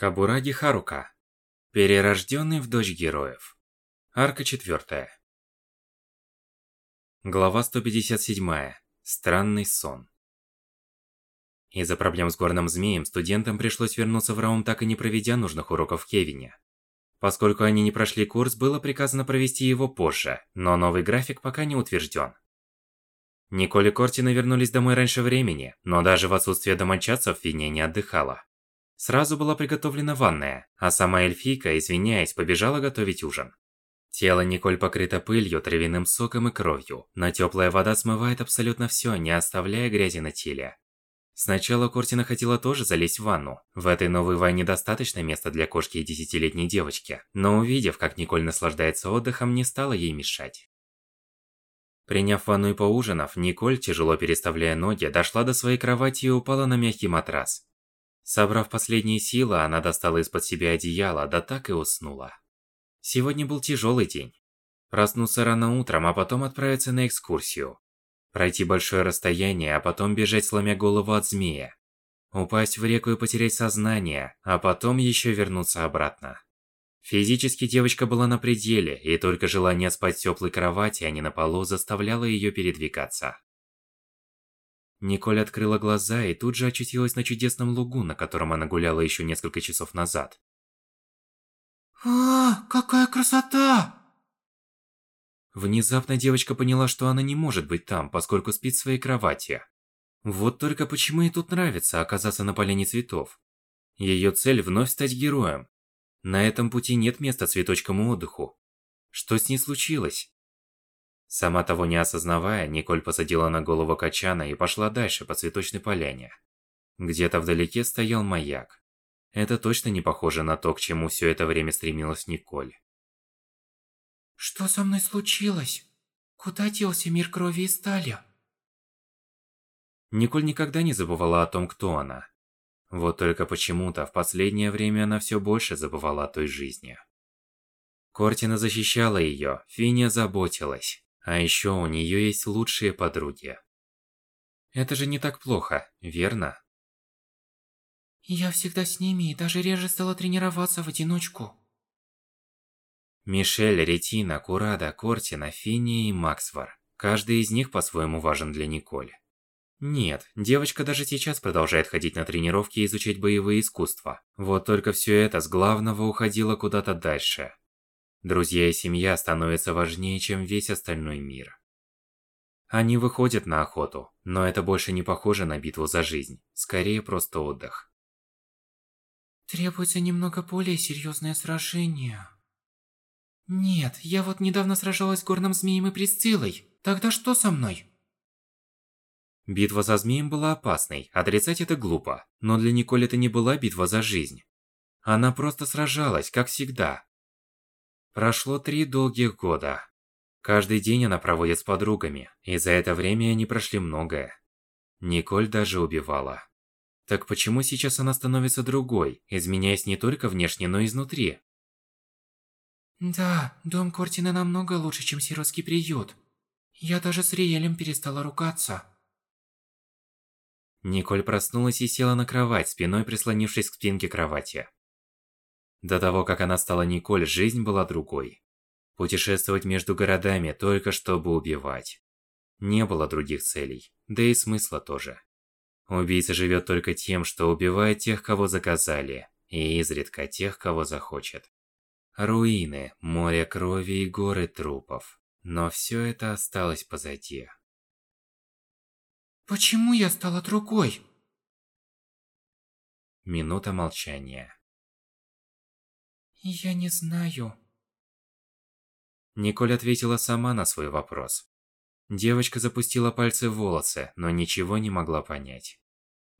Кабураги Харука. Перерожденный в дочь героев. Арка 4. Глава 157. Странный сон. Из-за проблем с горным змеем студентам пришлось вернуться в Раум, так и не проведя нужных уроков Кевине. Поскольку они не прошли курс, было приказано провести его позже, но новый график пока не утвержден. Николь и Кортина вернулись домой раньше времени, но даже в отсутствие домочадцев Финия не отдыхала. Сразу была приготовлена ванная, а сама эльфийка, извиняясь, побежала готовить ужин. Тело Николь покрыто пылью, травяным соком и кровью, но теплая вода смывает абсолютно все, не оставляя грязи на теле. Сначала Кортина хотела тоже залезть в ванну. В этой новой ванне достаточно места для кошки и десятилетней девочки, но увидев, как Николь наслаждается отдыхом, не стала ей мешать. Приняв ванну и поужинав, Николь, тяжело переставляя ноги, дошла до своей кровати и упала на мягкий матрас. Собрав последние силы, она достала из-под себя одеяло, да так и уснула. Сегодня был тяжелый день. Проснуться рано утром, а потом отправиться на экскурсию. Пройти большое расстояние, а потом бежать, сломя голову от змея. Упасть в реку и потерять сознание, а потом еще вернуться обратно. Физически девочка была на пределе, и только желание спать в теплой кровати, а не на полу, заставляло ее передвигаться. Николь открыла глаза и тут же очутилась на чудесном лугу, на котором она гуляла еще несколько часов назад. «А, какая красота!» Внезапно девочка поняла, что она не может быть там, поскольку спит в своей кровати. Вот только почему ей тут нравится оказаться на поляне цветов. Ее цель вновь стать героем. На этом пути нет места цветочкам и отдыху. Что с ней случилось? Сама того не осознавая, Николь посадила на голову качана и пошла дальше по цветочной поляне. Где-то вдалеке стоял маяк. Это точно не похоже на то, к чему все это время стремилась Николь. Что со мной случилось? Куда делся мир крови и стали? Николь никогда не забывала о том, кто она. Вот только почему-то в последнее время она все больше забывала о той жизни. Кортина защищала ее, Финия заботилась. А еще у нее есть лучшие подруги. Это же не так плохо, верно? Я всегда с ними и даже реже стала тренироваться в одиночку. Мишель, Ретина, Курада, Кортина, Финни и Максвар. Каждый из них по-своему важен для Николь. Нет, девочка даже сейчас продолжает ходить на тренировки и изучать боевые искусства. Вот только все это с главного уходило куда-то дальше. Друзья и семья становятся важнее, чем весь остальной мир. Они выходят на охоту, но это больше не похоже на битву за жизнь, скорее просто отдых. Требуется немного более серьезное сражение. Нет, я вот недавно сражалась с горным змеем и Присциллой. Тогда что со мной? Битва за змеем была опасной, отрицать это глупо. Но для Николь это не была битва за жизнь. Она просто сражалась, как всегда, Прошло три долгих года. Каждый день она проводит с подругами, и за это время они прошли многое. Николь даже убивала. Так почему сейчас она становится другой, изменяясь не только внешне, но и изнутри? Да, дом Кортина намного лучше, чем сиротский приют. Я даже с Риэлем перестала ругаться. Николь проснулась и села на кровать, спиной прислонившись к спинке кровати. До того, как она стала Николь, жизнь была другой. Путешествовать между городами только чтобы убивать. Не было других целей, да и смысла тоже. Убийца живет только тем, что убивает тех, кого заказали, и изредка тех, кого захочет. Руины, море крови и горы трупов. Но все это осталось позади. Почему я стала другой? Минута молчания. Я не знаю. Николь ответила сама на свой вопрос. Девочка запустила пальцы в волосы, но ничего не могла понять.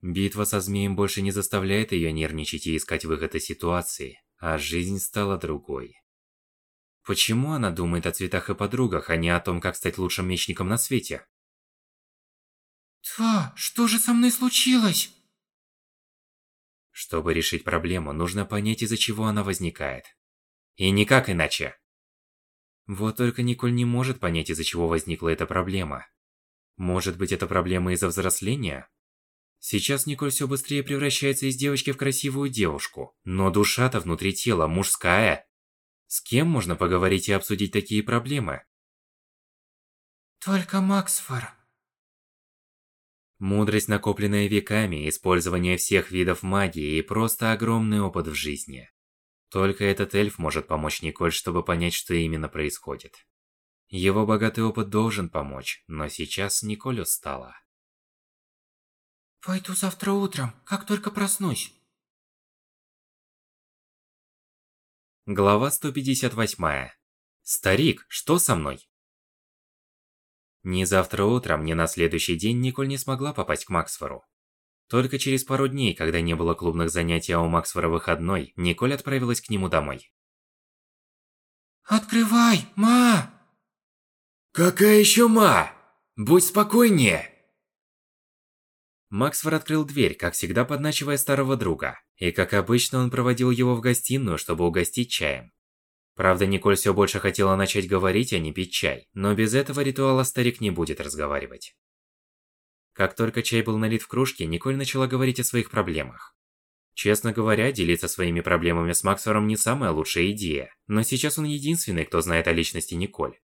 Битва со змеем больше не заставляет ее нервничать и искать выход из ситуации, а жизнь стала другой. Почему она думает о цветах и подругах, а не о том, как стать лучшим мечником на свете? Да, что же со мной случилось? Чтобы решить проблему, нужно понять, из-за чего она возникает. И никак иначе. Вот только Николь не может понять, из-за чего возникла эта проблема. Может быть, это проблема из-за взросления? Сейчас Николь все быстрее превращается из девочки в красивую девушку, но душа-то внутри тела мужская. С кем можно поговорить и обсудить такие проблемы? Только Максфор. Мудрость, накопленная веками, использование всех видов магии и просто огромный опыт в жизни. Только этот эльф может помочь Николь, чтобы понять, что именно происходит. Его богатый опыт должен помочь, но сейчас Николь устала. Пойду завтра утром, как только проснусь. Глава 158. Старик, что со мной? Ни завтра утром, ни на следующий день Николь не смогла попасть к Максфору. Только через пару дней, когда не было клубных занятий, а у Максфора выходной, Николь отправилась к нему домой. Открывай, ма! Какая еще ма? Будь спокойнее! Максфор открыл дверь, как всегда подначивая старого друга. И как обычно, он проводил его в гостиную, чтобы угостить чаем. Правда, Николь все больше хотела начать говорить, а не пить чай. Но без этого ритуала старик не будет разговаривать. Как только чай был налит в кружке, Николь начала говорить о своих проблемах. Честно говоря, делиться своими проблемами с Максфором не самая лучшая идея. Но сейчас он единственный, кто знает о личности Николь.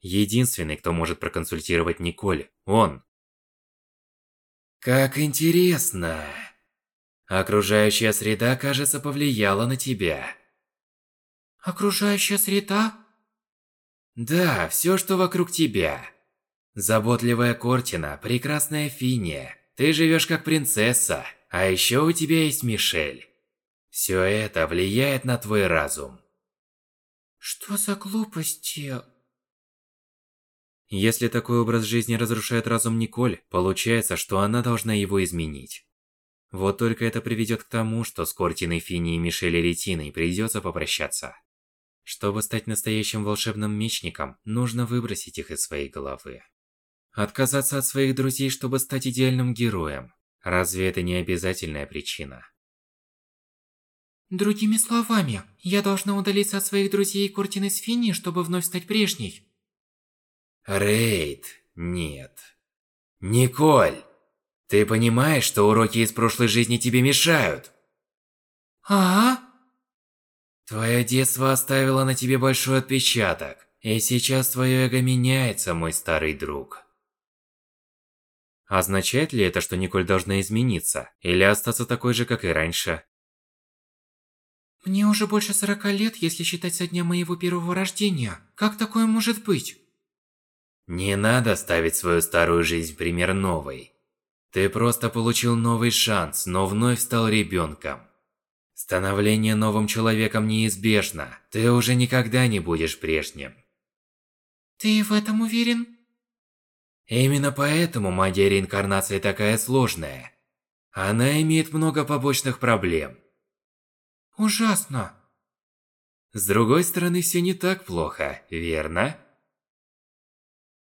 Единственный, кто может проконсультировать Николь. Он. Как интересно. Окружающая среда, кажется, повлияла на тебя. Окружающая среда? Да, все, что вокруг тебя. Заботливая Кортина, прекрасная Финия. Ты живешь как принцесса, а еще у тебя есть Мишель. Все это влияет на твой разум. Что за глупости? Если такой образ жизни разрушает разум Николь, получается, что она должна его изменить. Вот только это приведет к тому, что с Кортиной, Фини и Мишель Ретиной придется попрощаться. Чтобы стать настоящим волшебным мечником, нужно выбросить их из своей головы. Отказаться от своих друзей, чтобы стать идеальным героем. Разве это не обязательная причина? Другими словами, я должна удалиться от своих друзей Кортины с Фини, чтобы вновь стать прежней. Рейд, нет. Николь, ты понимаешь, что уроки из прошлой жизни тебе мешают? А? Твое детство оставило на тебе большой отпечаток, и сейчас твое эго меняется, мой старый друг. Означает ли это, что Николь должна измениться, или остаться такой же, как и раньше? Мне уже больше 40 лет, если считать со дня моего первого рождения. Как такое может быть? Не надо ставить свою старую жизнь в пример новой. Ты просто получил новый шанс, но вновь стал ребенком. Становление новым человеком неизбежно. Ты уже никогда не будешь прежним. Ты в этом уверен? Именно поэтому магия реинкарнации такая сложная. Она имеет много побочных проблем. Ужасно. С другой стороны, все не так плохо, верно?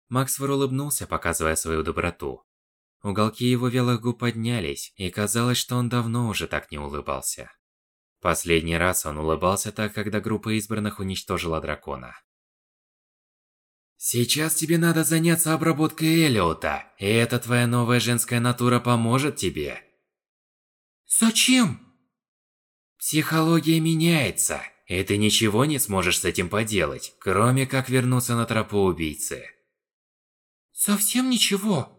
Максвер улыбнулся, показывая свою доброту. Уголки его велых губ поднялись, и казалось, что он давно уже так не улыбался. Последний раз он улыбался так, когда группа избранных уничтожила дракона. Сейчас тебе надо заняться обработкой Элиота, и эта твоя новая женская натура поможет тебе. Зачем? Психология меняется, и ты ничего не сможешь с этим поделать, кроме как вернуться на тропу убийцы. Совсем ничего.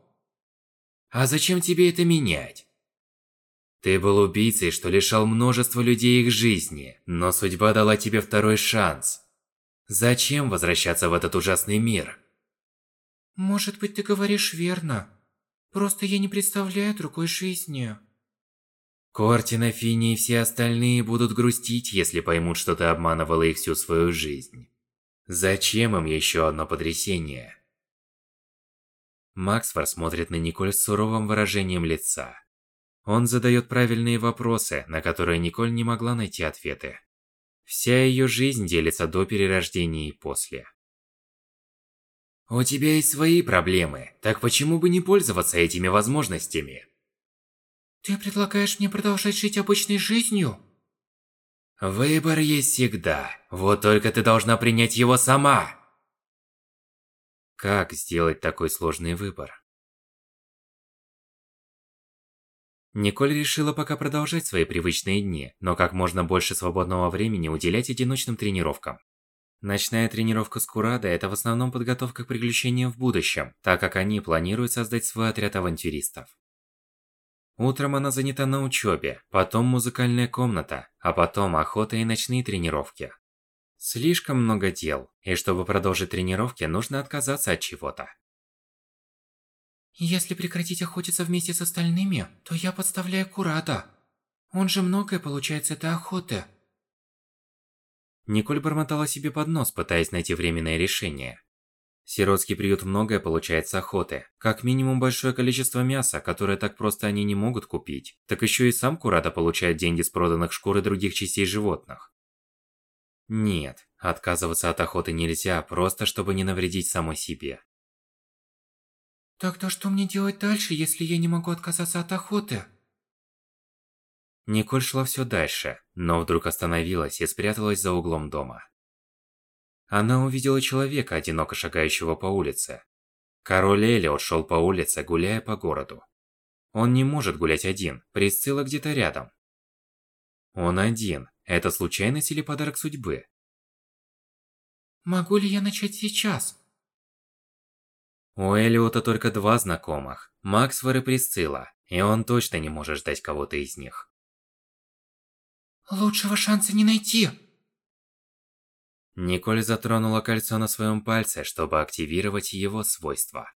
А зачем тебе это менять? Ты был убийцей, что лишал множество людей их жизни, но судьба дала тебе второй шанс. Зачем возвращаться в этот ужасный мир? Может быть, ты говоришь верно. Просто я не представляю другой жизни. Кортина, Фини и все остальные будут грустить, если поймут, что ты обманывала их всю свою жизнь. Зачем им еще одно потрясение? Максфор смотрит на Николь с суровым выражением лица. Он задает правильные вопросы, на которые Николь не могла найти ответы. Вся ее жизнь делится до перерождения и после. У тебя есть свои проблемы, так почему бы не пользоваться этими возможностями? Ты предлагаешь мне продолжать жить обычной жизнью? Выбор есть всегда, вот только ты должна принять его сама. Как сделать такой сложный выбор? Николь решила пока продолжать свои привычные дни, но как можно больше свободного времени уделять одиночным тренировкам. Ночная тренировка с Курадо – это в основном подготовка к приключениям в будущем, так как они планируют создать свой отряд авантюристов. Утром она занята на учебе, потом музыкальная комната, а потом охота и ночные тренировки. Слишком много дел, и чтобы продолжить тренировки, нужно отказаться от чего-то. Если прекратить охотиться вместе с остальными, то я подставляю Курата. Он же многое получает с этой охоты. Николь бормотала себе под нос, пытаясь найти временное решение. Сиротский приют многое получает с охоты. Как минимум большое количество мяса, которое так просто они не могут купить. Так еще и сам Курата получает деньги с проданных шкур и других частей животных. Нет, отказываться от охоты нельзя, просто чтобы не навредить самой себе. Тогда что мне делать дальше, если я не могу отказаться от охоты? Николь шла все дальше, но вдруг остановилась и спряталась за углом дома. Она увидела человека, одиноко шагающего по улице. Король Элиот шел по улице, гуляя по городу. Он не может гулять один, Присцилла где-то рядом. Он один. Это случайность или подарок судьбы? Могу ли я начать сейчас? У Элиота только два знакомых, Максвер и Присцилла, и он точно не может ждать кого-то из них. Лучшего шанса не найти. Николь затронула кольцо на своем пальце, чтобы активировать его свойства.